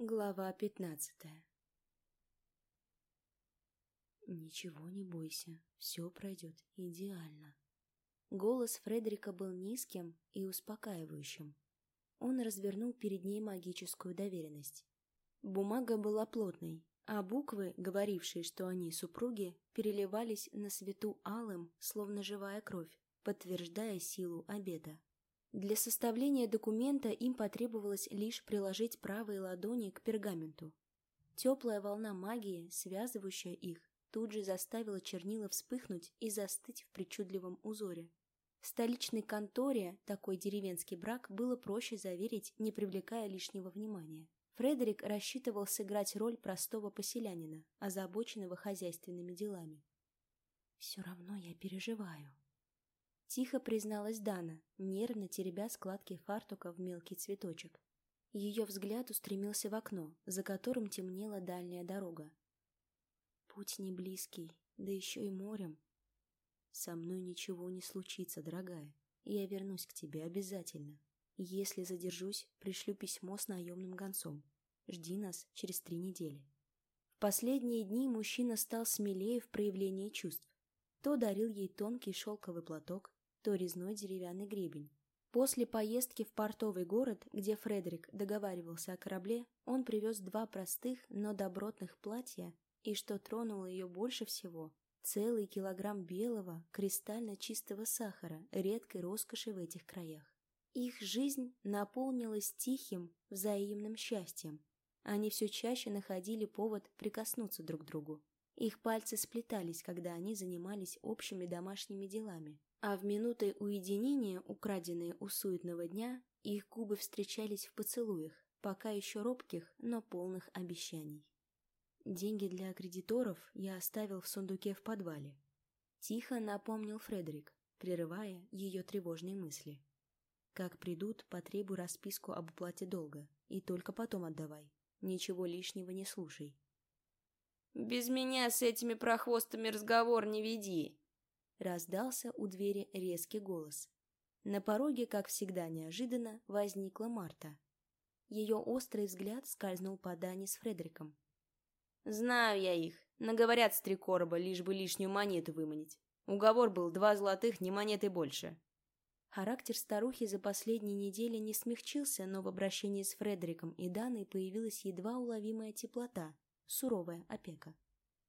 Глава пятнадцатая Ничего не бойся, все пройдет идеально. Голос Фредерика был низким и успокаивающим. Он развернул перед ней магическую доверенность. Бумага была плотной, а буквы, говорившие, что они супруги, переливались на свету алым, словно живая кровь, подтверждая силу обета. Для составления документа им потребовалось лишь приложить правые ладони к пергаменту. Теплая волна магии, связывающая их, тут же заставила чернила вспыхнуть и застыть в причудливом узоре. В столичной конторе такой деревенский брак было проще заверить, не привлекая лишнего внимания. Фредерик рассчитывал сыграть роль простого поселянина, озабоченного хозяйственными делами. «Все равно я переживаю», Тихо призналась Дана, нервно теребя складки фартука в мелкий цветочек. Ее взгляд устремился в окно, за которым темнела дальняя дорога. Путь не близкий, да еще и морем. Со мной ничего не случится, дорогая. Я вернусь к тебе обязательно. Если задержусь, пришлю письмо с наемным гонцом. Жди нас через три недели. В последние дни мужчина стал смелее в проявлении чувств. То дарил ей тонкий шелковый платок, то резной деревянный гребень. После поездки в портовый город, где Фредерик договаривался о корабле, он привез два простых, но добротных платья, и что тронуло ее больше всего – целый килограмм белого, кристально чистого сахара, редкой роскоши в этих краях. Их жизнь наполнилась тихим, взаимным счастьем. Они все чаще находили повод прикоснуться друг к другу. Их пальцы сплетались, когда они занимались общими домашними делами, а в минуты уединения, украденные у суетного дня, их губы встречались в поцелуях, пока еще робких, но полных обещаний. Деньги для кредиторов я оставил в сундуке в подвале. Тихо напомнил Фредерик, прерывая ее тревожные мысли. Как придут, потребуй расписку об уплате долга, и только потом отдавай. Ничего лишнего не слушай. «Без меня с этими прохвостами разговор не веди!» Раздался у двери резкий голос. На пороге, как всегда неожиданно, возникла Марта. Ее острый взгляд скользнул по Дане с Фредериком. «Знаю я их. Наговорят с три короба, лишь бы лишнюю монету выманить. Уговор был два золотых, ни монеты больше». Характер старухи за последние недели не смягчился, но в обращении с Фредериком и Даной появилась едва уловимая теплота, суровая опека.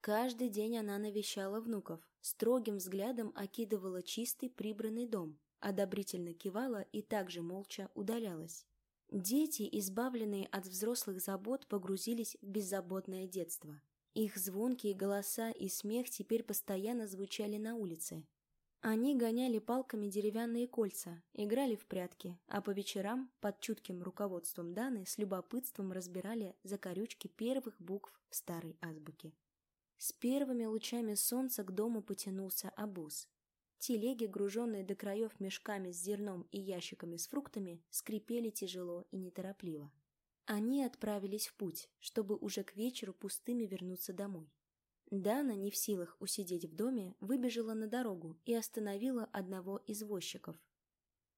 Каждый день она навещала внуков, строгим взглядом окидывала чистый прибранный дом, одобрительно кивала и также молча удалялась. Дети, избавленные от взрослых забот, погрузились в беззаботное детство. Их звонкие голоса и смех теперь постоянно звучали на улице. Они гоняли палками деревянные кольца, играли в прятки, а по вечерам под чутким руководством Даны с любопытством разбирали закорючки первых букв в старой азбуке. С первыми лучами солнца к дому потянулся обоз. Телеги, груженные до краев мешками с зерном и ящиками с фруктами, скрипели тяжело и неторопливо. Они отправились в путь, чтобы уже к вечеру пустыми вернуться домой. Дана, не в силах усидеть в доме, выбежала на дорогу и остановила одного из возчиков.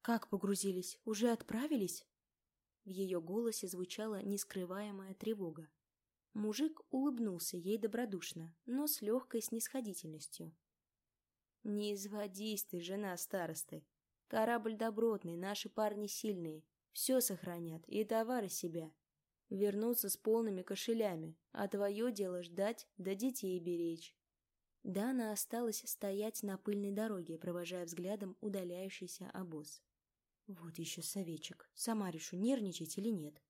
«Как погрузились? Уже отправились?» В ее голосе звучала нескрываемая тревога. Мужик улыбнулся ей добродушно, но с легкой снисходительностью. «Не изводись ты, жена старосты. Корабль добротный, наши парни сильные. Все сохранят, и товары себя. Вернутся с полными кошелями, а твое дело ждать да детей беречь». Дана осталась стоять на пыльной дороге, провожая взглядом удаляющийся обоз. «Вот еще советчик. Сама решу, нервничать или нет».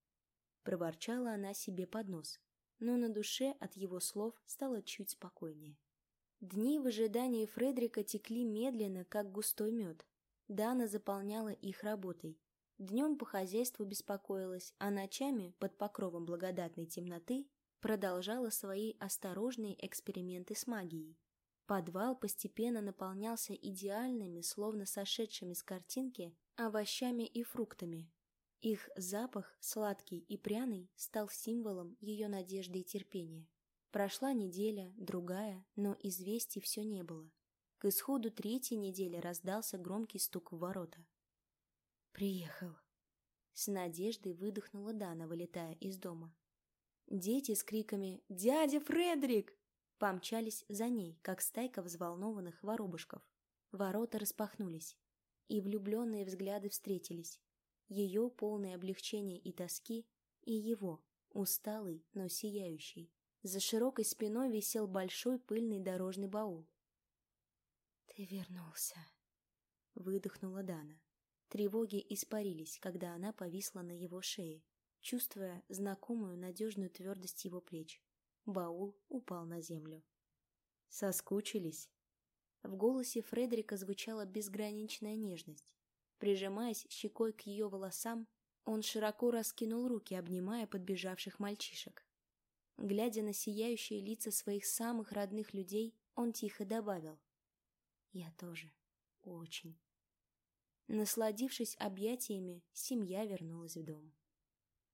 Проворчала она себе под нос, но на душе от его слов стало чуть спокойнее. Дни в ожидании Фредрика текли медленно, как густой мед. Дана заполняла их работой. Днем по хозяйству беспокоилась, а ночами, под покровом благодатной темноты, продолжала свои осторожные эксперименты с магией. Подвал постепенно наполнялся идеальными, словно сошедшими с картинки, овощами и фруктами, их запах, сладкий и пряный, стал символом ее надежды и терпения. Прошла неделя, другая, но известий все не было. К исходу третьей недели раздался громкий стук в ворота. «Приехал!» С надеждой выдохнула Дана, вылетая из дома. Дети с криками «Дядя Фредерик!» помчались за ней, как стайка взволнованных воробушков. Ворота распахнулись, и влюбленные взгляды встретились. Ее полное облегчение и тоски, и его, усталый, но сияющий. За широкой спиной висел большой пыльный дорожный баул. «Ты вернулся», — выдохнула Дана. Тревоги испарились, когда она повисла на его шее, чувствуя знакомую надежную твердость его плеч. Баул упал на землю. «Соскучились?» В голосе Фредерика звучала безграничная нежность. Прижимаясь щекой к ее волосам, он широко раскинул руки, обнимая подбежавших мальчишек. Глядя на сияющие лица своих самых родных людей, он тихо добавил. «Я тоже. Очень». Насладившись объятиями, семья вернулась в дом.